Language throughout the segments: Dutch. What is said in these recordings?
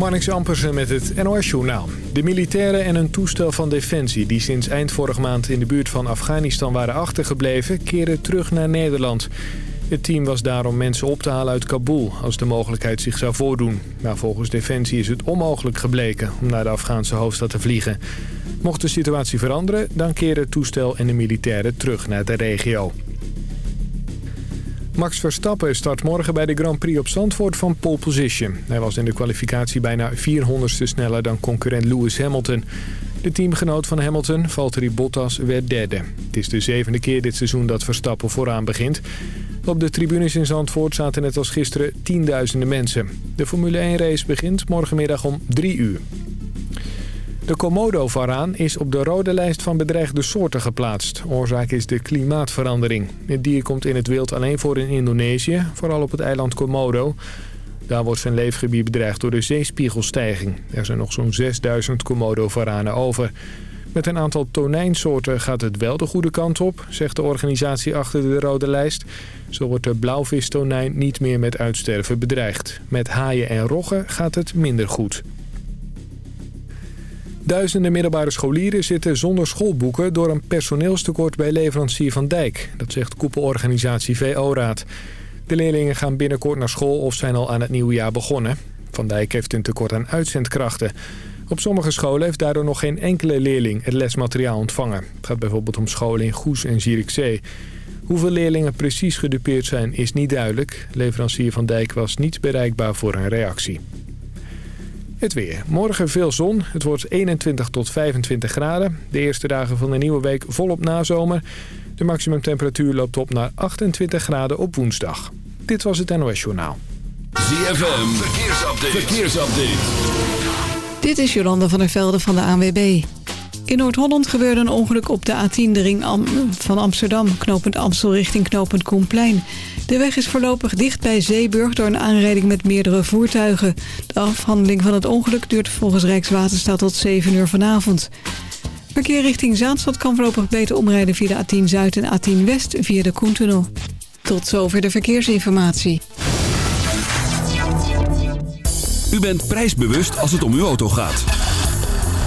Marnix Ampersen met het NOS-journaal. De militairen en een toestel van Defensie die sinds eind vorige maand in de buurt van Afghanistan waren achtergebleven... keren terug naar Nederland. Het team was daarom mensen op te halen uit Kabul als de mogelijkheid zich zou voordoen. Maar volgens Defensie is het onmogelijk gebleken om naar de Afghaanse hoofdstad te vliegen. Mocht de situatie veranderen, dan keren het toestel en de militairen terug naar de regio. Max Verstappen start morgen bij de Grand Prix op Zandvoort van pole position. Hij was in de kwalificatie bijna 400ste sneller dan concurrent Lewis Hamilton. De teamgenoot van Hamilton, Valtteri Bottas, werd derde. Het is de zevende keer dit seizoen dat Verstappen vooraan begint. Op de tribunes in Zandvoort zaten net als gisteren tienduizenden mensen. De Formule 1-race begint morgenmiddag om 3 uur. De Komodo-varaan is op de rode lijst van bedreigde soorten geplaatst. Oorzaak is de klimaatverandering. Het dier komt in het wild alleen voor in Indonesië, vooral op het eiland Komodo. Daar wordt zijn leefgebied bedreigd door de zeespiegelstijging. Er zijn nog zo'n 6000 Komodo-varanen over. Met een aantal tonijnsoorten gaat het wel de goede kant op, zegt de organisatie achter de rode lijst. Zo wordt de blauwvistonijn niet meer met uitsterven bedreigd. Met haaien en roggen gaat het minder goed. Duizenden middelbare scholieren zitten zonder schoolboeken... door een personeelstekort bij leverancier Van Dijk. Dat zegt koepelorganisatie VO-raad. De leerlingen gaan binnenkort naar school of zijn al aan het nieuwe jaar begonnen. Van Dijk heeft een tekort aan uitzendkrachten. Op sommige scholen heeft daardoor nog geen enkele leerling het lesmateriaal ontvangen. Het gaat bijvoorbeeld om scholen in Goes en Zierikzee. Hoeveel leerlingen precies gedupeerd zijn is niet duidelijk. Leverancier Van Dijk was niet bereikbaar voor een reactie. Het weer. Morgen veel zon. Het wordt 21 tot 25 graden. De eerste dagen van de nieuwe week volop nazomer. De maximumtemperatuur loopt op naar 28 graden op woensdag. Dit was het NOS Journaal. ZFM. Verkeersupdate. Verkeersupdate. Dit is Jolanda van der Velde van de ANWB. In Noord-Holland gebeurde een ongeluk op de A10, de ring van Amsterdam. Knopend Amstel richting knopend Koenplein. De weg is voorlopig dicht bij Zeeburg door een aanrijding met meerdere voertuigen. De afhandeling van het ongeluk duurt volgens Rijkswaterstaat tot 7 uur vanavond. Verkeer richting Zaanstad kan voorlopig beter omrijden via de A10 Zuid en A10 West via de Koentunnel. Tot zover de verkeersinformatie. U bent prijsbewust als het om uw auto gaat.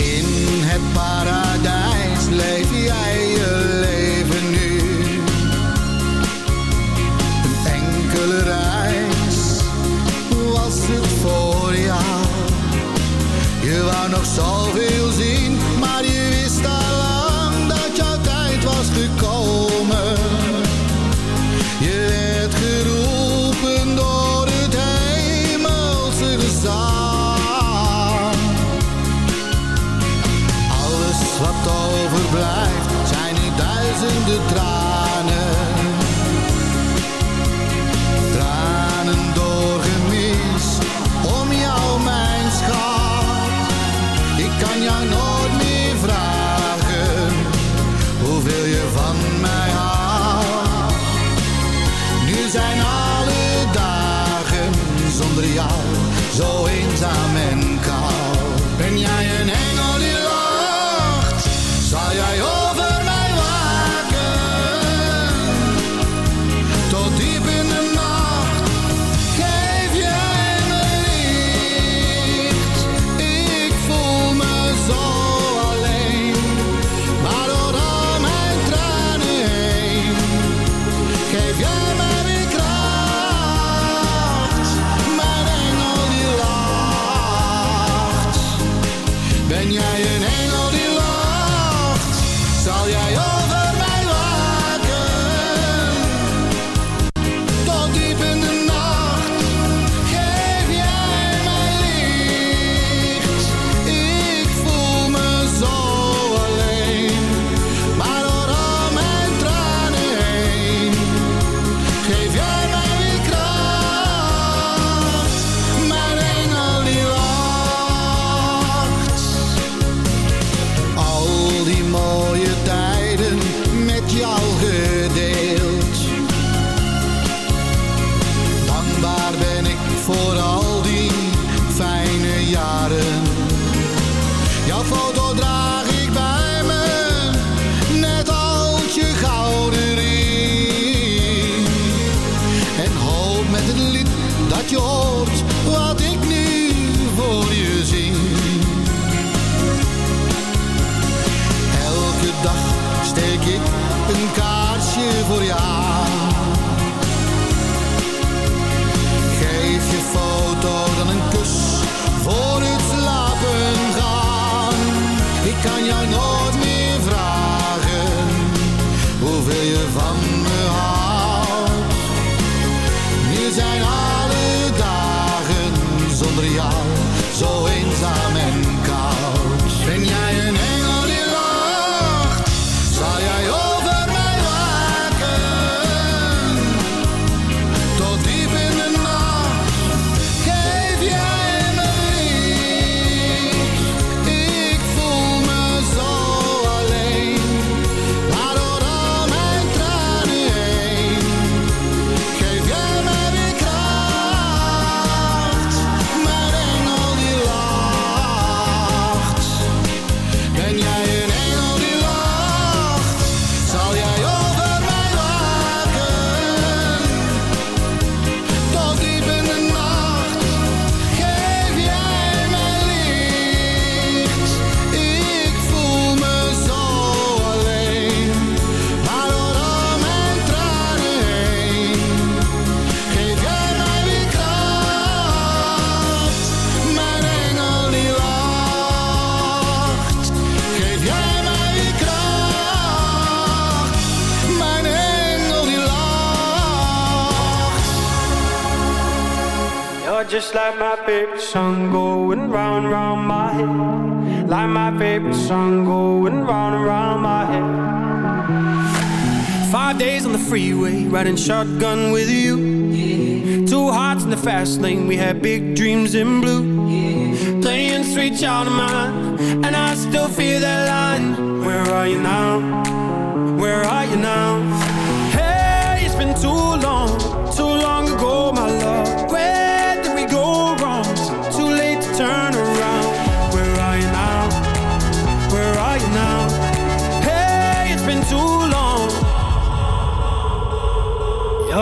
In het paradijs leef jij je leven nu. Een enkele reis was het voor jou. Je wou nog zoveel zien, maar je jou zo eenzaam en sun going round and round my head. Like my favorite song going round and round my head. Five days on the freeway, riding shotgun with you. Yeah. Two hearts in the fast lane, we had big dreams in blue. Yeah. Playing sweet child of mine, and I still feel that line. Where are you now? Where are you now? Hey, it's been too long, too long ago, my love.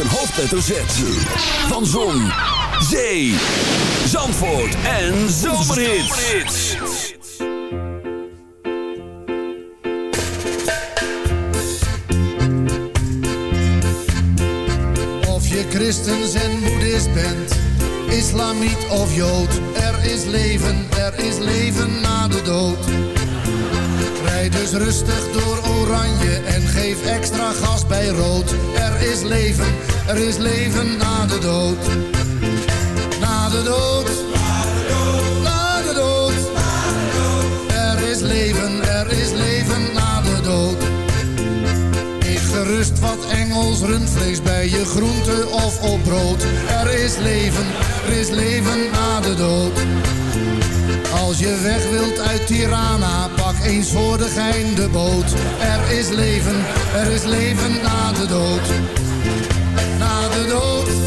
Een hoofdletter Z. Van Zon, Zee, Zandvoort en Zomerhits. Of je christen en boeddhist bent, islamiet of jood. Er is leven, er is leven na de dood. Rijd dus rustig door oranje en geef extra gas bij rood. Er is leven, er is leven na de dood. Na de dood. Na de dood. Er is leven, er is leven na de dood. Eet gerust wat Engels rundvlees bij je groente of op brood. Er is leven, er is leven na de dood. Als je weg wilt uit Tirana, pak eens voor de gein de boot. Er is leven, er is leven na de dood. De dood.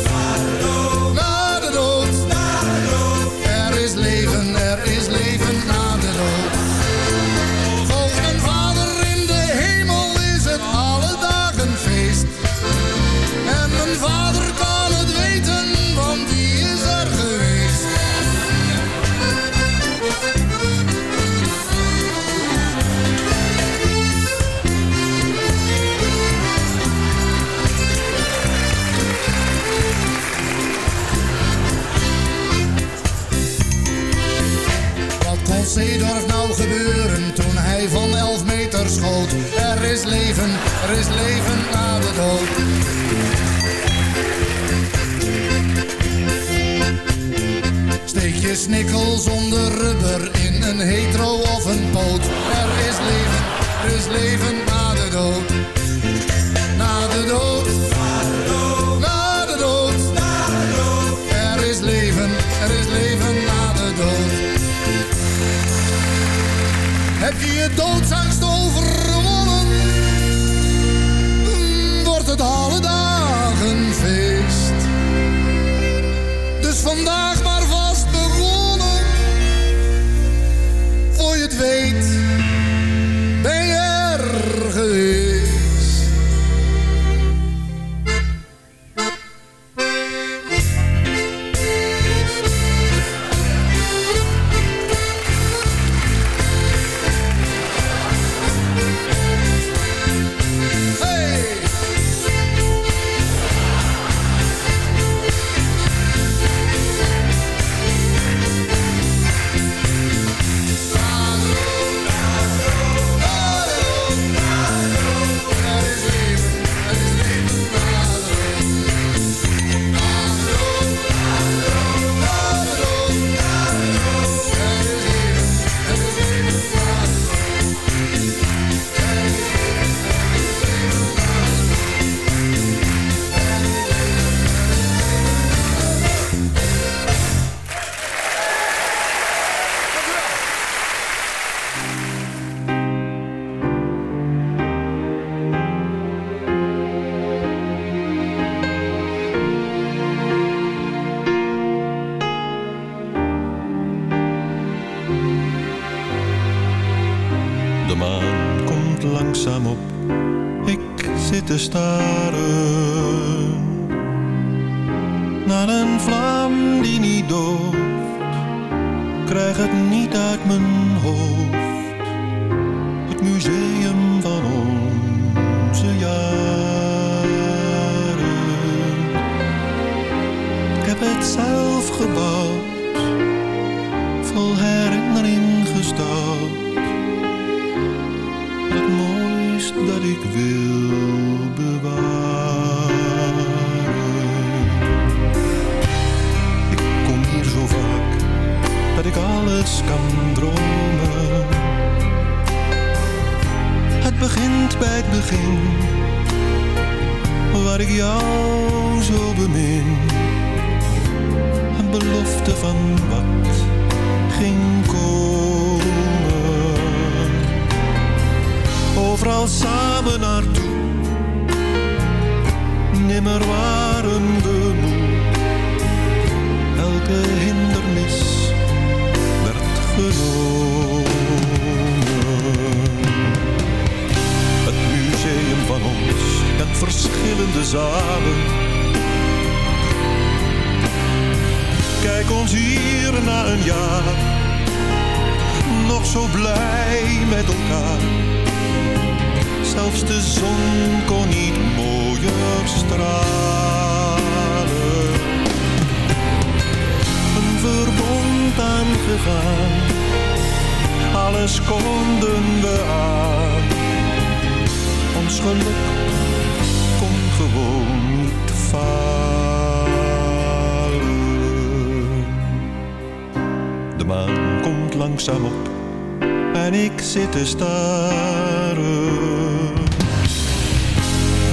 Steek je Kijk ons hier na een jaar, nog zo blij met elkaar. Zelfs de zon kon niet mooier stralen. Een verbond aangegaan, alles konden we aan. Ons geluk gewoon niet falen. De maan komt langzaam op en ik zit te staren.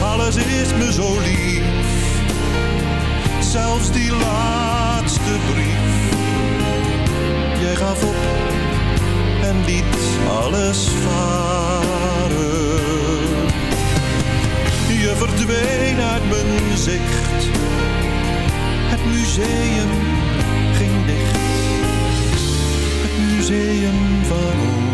Alles is me zo lief, zelfs die laatste brief. Jij gaf op en liet alles varen. Verdween uit mijn zicht, het museum ging dicht. Het museum van onze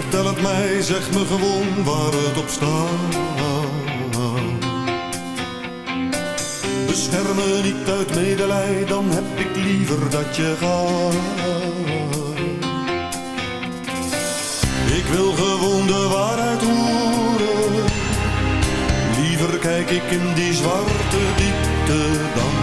vertel het mij, zeg me gewoon waar het op staat. Bescherm me niet uit medelij, dan heb ik liever dat je gaat. Wil gewoon de waarheid horen. Liever kijk ik in die zwarte diepte dan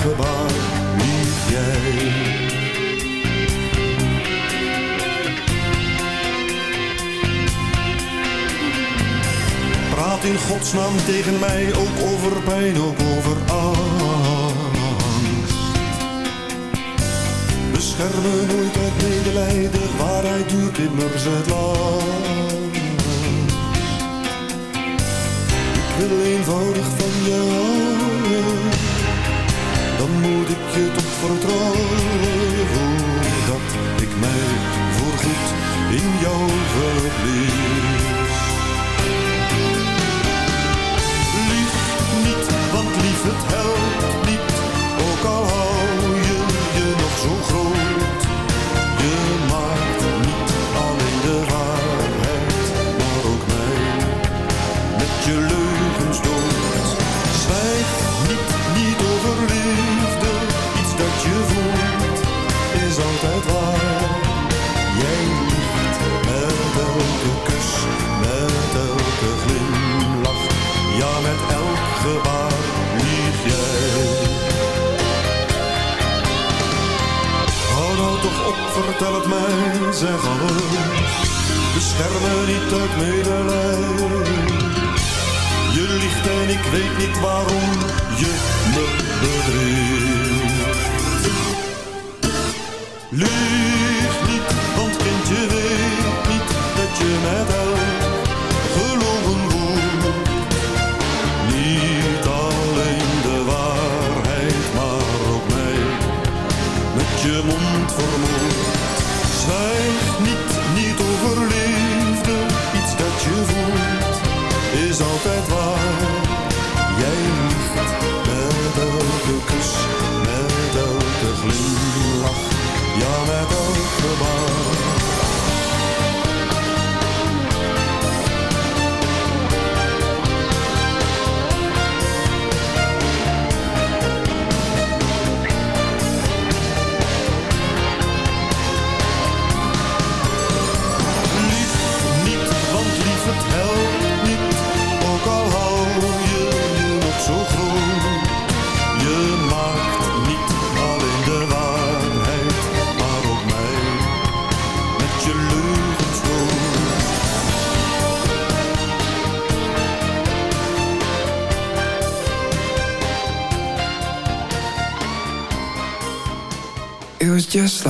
gebaar lieg jij. Praat in godsnaam tegen mij ook over pijn, ook over angst. Bescherm me nooit uit medelijden, waarheid duurt immers het lang. Ik wil eenvoudig van moet ik je toch vertrouwen.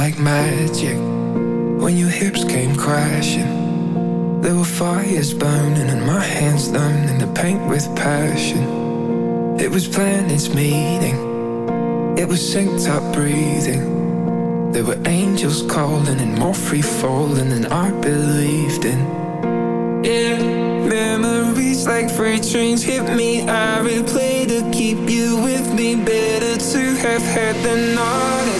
Like magic when your hips came crashing. There were fires burning and my hands in the paint with passion. It was planets meeting, it was synced up breathing. There were angels calling and more free falling than I believed in. Yeah, memories like freight trains hit me. I replay to keep you with me. Better to have had than not.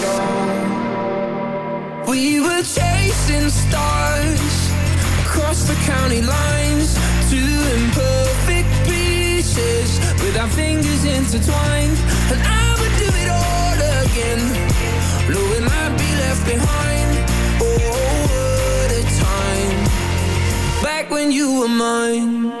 We were chasing stars across the county lines, pieces with our fingers intertwined. And I would do it all again, knowing I'd be left behind. Oh, what a time back when you were mine.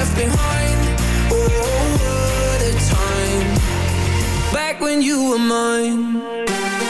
Left behind. Oh, what a time back when you were mine.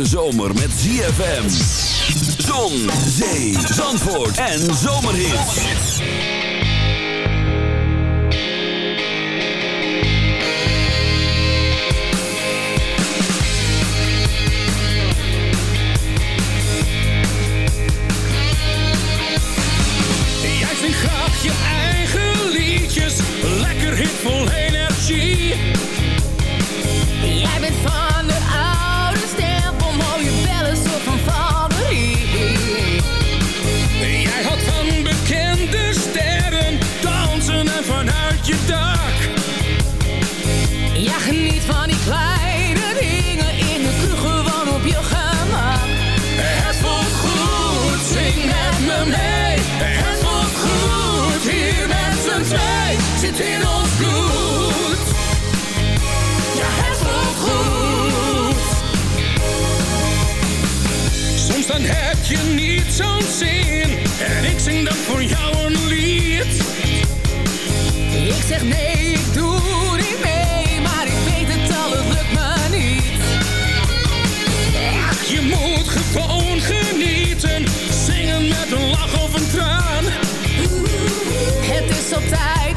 Hete zomer met ZFM. Zon, zee, zandvoort en zomerhit. Jij zingt graag je eigen liedjes, lekker hit vol. zo'n zin, en ik zing dan voor jou een lied. Ik zeg nee, ik doe niet mee, maar ik weet het al, het lukt me niet. Je moet gewoon genieten, zingen met een lach of een traan. Het is altijd hetzelfde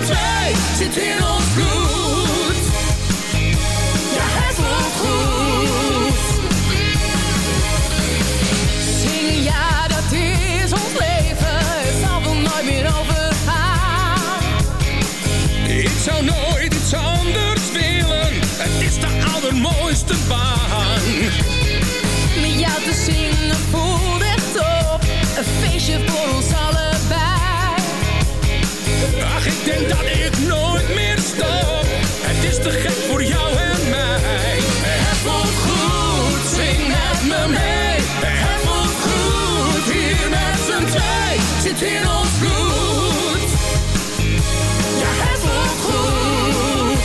twee, zit in ons bloed. Ja, het voelt goed. Zingen, ja, dat is ons leven, het zal wel nooit meer overgaan. Ik zou nooit iets anders willen, het is de allermooiste baan. Met jou te zingen voelt zit in ons. Ja, het goed.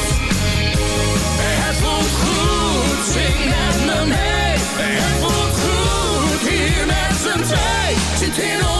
Het goed, zing met me. Het goed, hier met z'n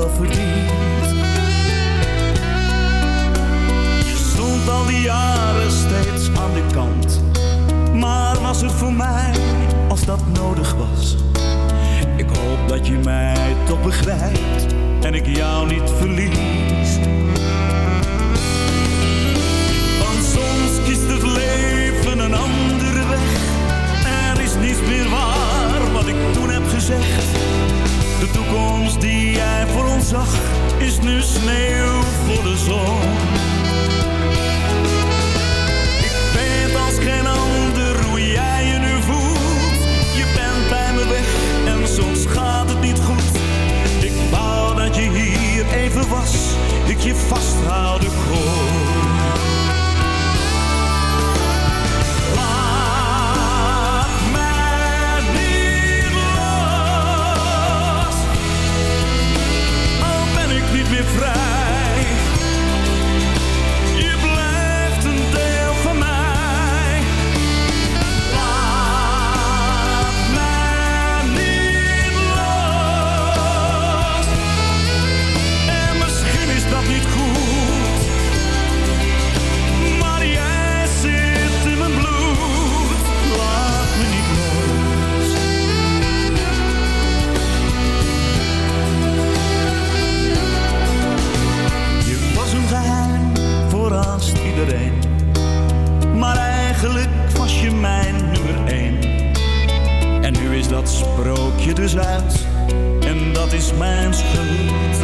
wel verdiend. Je stond al die jaren steeds aan de kant. Maar was het voor mij als dat nodig was? Ik hoop dat je mij toch begrijpt en ik jou niet verlies. Want soms kiest het leven een andere weg. Er is niets meer waar De toekomst die jij voor ons zag, is nu sneeuw voor de zon. Ik weet als geen ander hoe jij je nu voelt. Je bent bij me weg en soms gaat het niet goed. Ik wou dat je hier even was, ik je vasthouden kon. Eigenlijk was je mijn nummer één. En nu is dat sprookje dus uit. En dat is mijn schuld.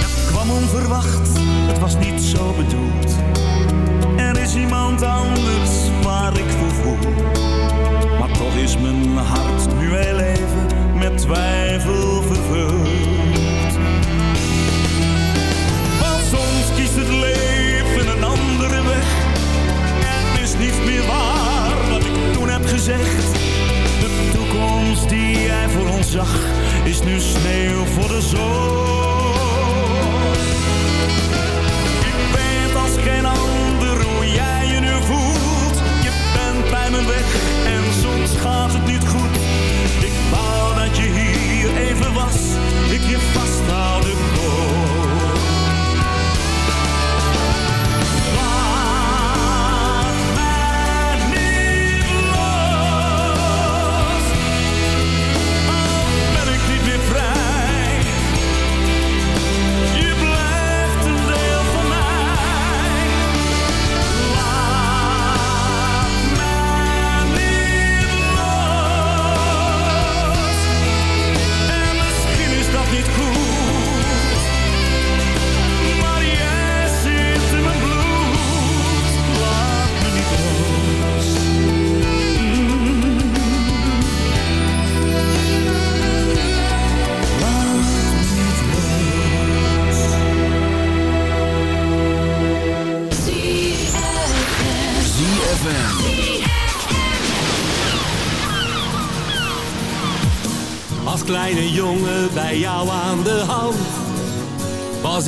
Het kwam onverwacht, het was niet zo bedoeld. Er is iemand anders is nu sneeuw voor de zon.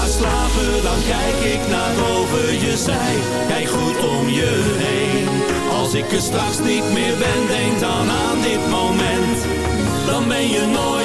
Ga slapen, dan kijk ik naar boven je zij. Kijk goed om je heen. Als ik er straks niet meer ben, denk dan aan dit moment. Dan ben je nooit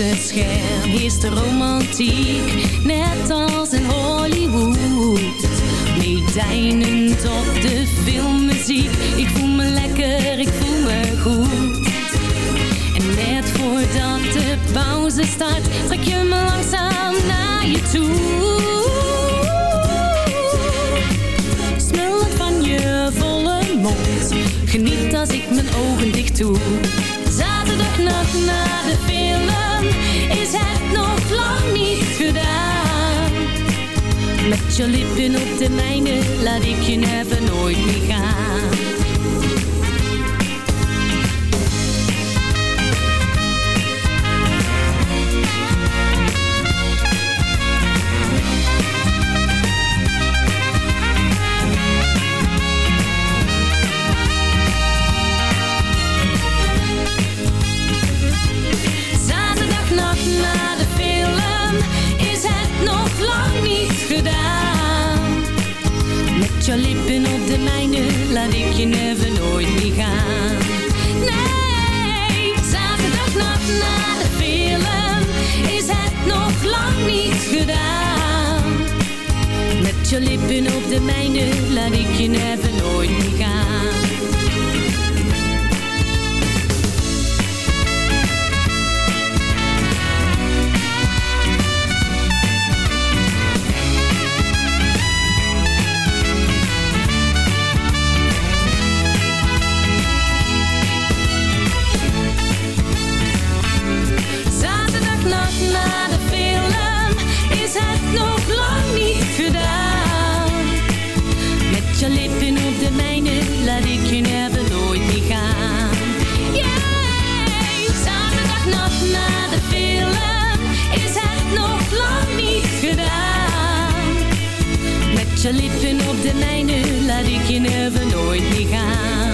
het scherm is de romantiek, net als in Hollywood. Meedijnend op de filmmuziek, ik voel me lekker, ik voel me goed. En net voordat de pauze start, trek je me langzaam naar je toe. Smul van je volle mond, geniet als ik mijn ogen dicht doe. Zaterdagnacht na de film is het nog lang niet gedaan. Met je lippen op de mijne laat ik je never nooit meer gaan. Je lippen op de mijne laat ik je never nooit meer gaan. Nee, zaterdagnacht na de film is het nog lang niet gedaan. Met je lippen op de mijne laat ik je never nooit meer gaan. Je lippen op de mijne laat ik je never nooit meer gaan. Yeah, zaterdagnacht na de film is het nog lang niet gedaan. Met je lippen op de mijne laat ik je never nooit meer gaan.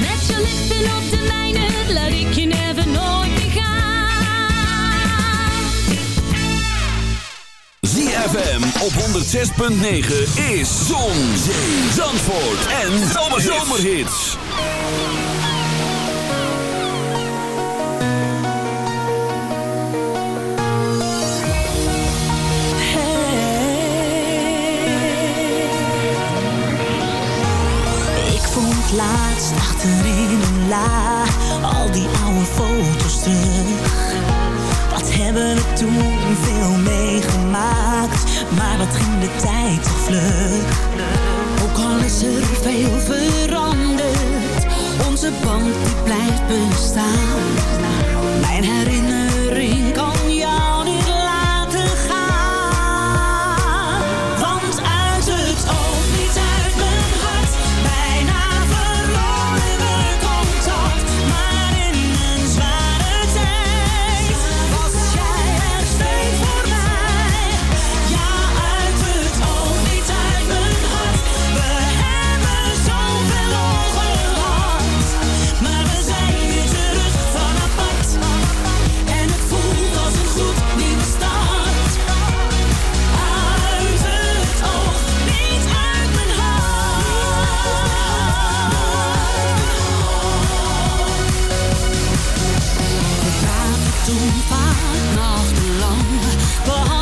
Met je lippen op de mijne laat ik je never nooit meer gaan. ZFM op 106.9 is Zon, Zandvoort en Zomerhits. Ik vond laatst achterin een la al die oude foto's terug. Hebben we toen veel meegemaakt, maar wat ging de tijd toch vlug. Ook al is er veel veranderd, onze band die blijft bestaan. Mijn herinnering kan toen vaak nachtenlang.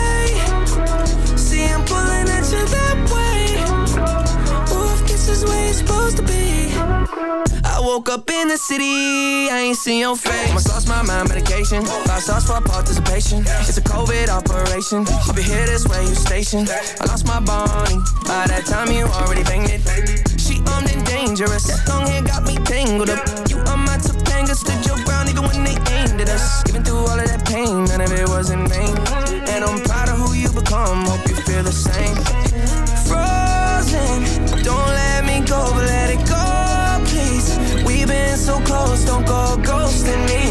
Woke up in the city, I ain't seen your face. Lost my mind, medication. Five stars for participation. It's a COVID operation. I'll be here this way, you station. I lost my Bonnie. By that time, you already banged it. She armed and dangerous. Long hair got me tangled up. You are my Topanga, stood your ground even when they aimed at us. Even through all of that pain, none of it was in vain. And I'm proud of who you become. Hope you feel the same. Frozen, than me.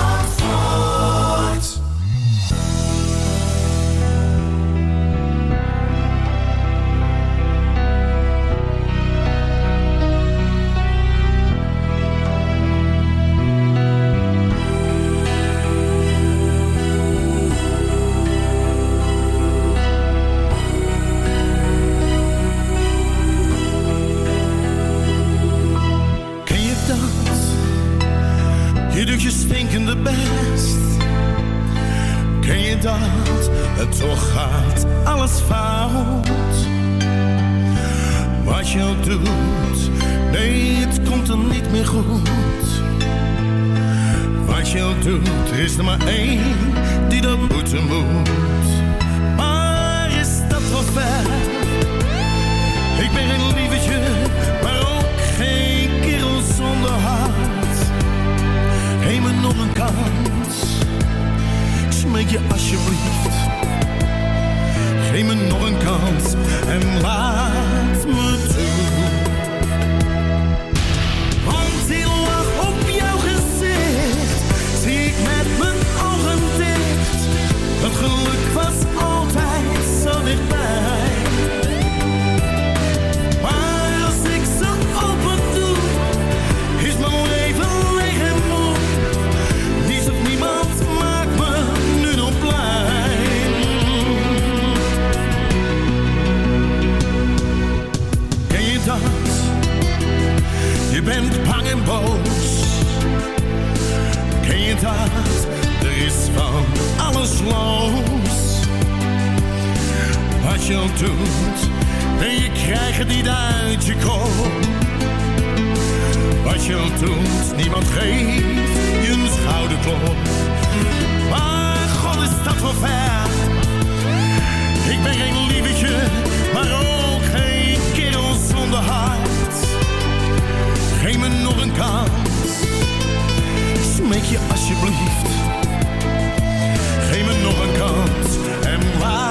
je schouderklop. Maar god is dat wel ver. Ik ben geen lievetje, maar ook geen kerel zonder hart. Geef me nog een kans, smeek je alsjeblieft. Geef me nog een kans en waar.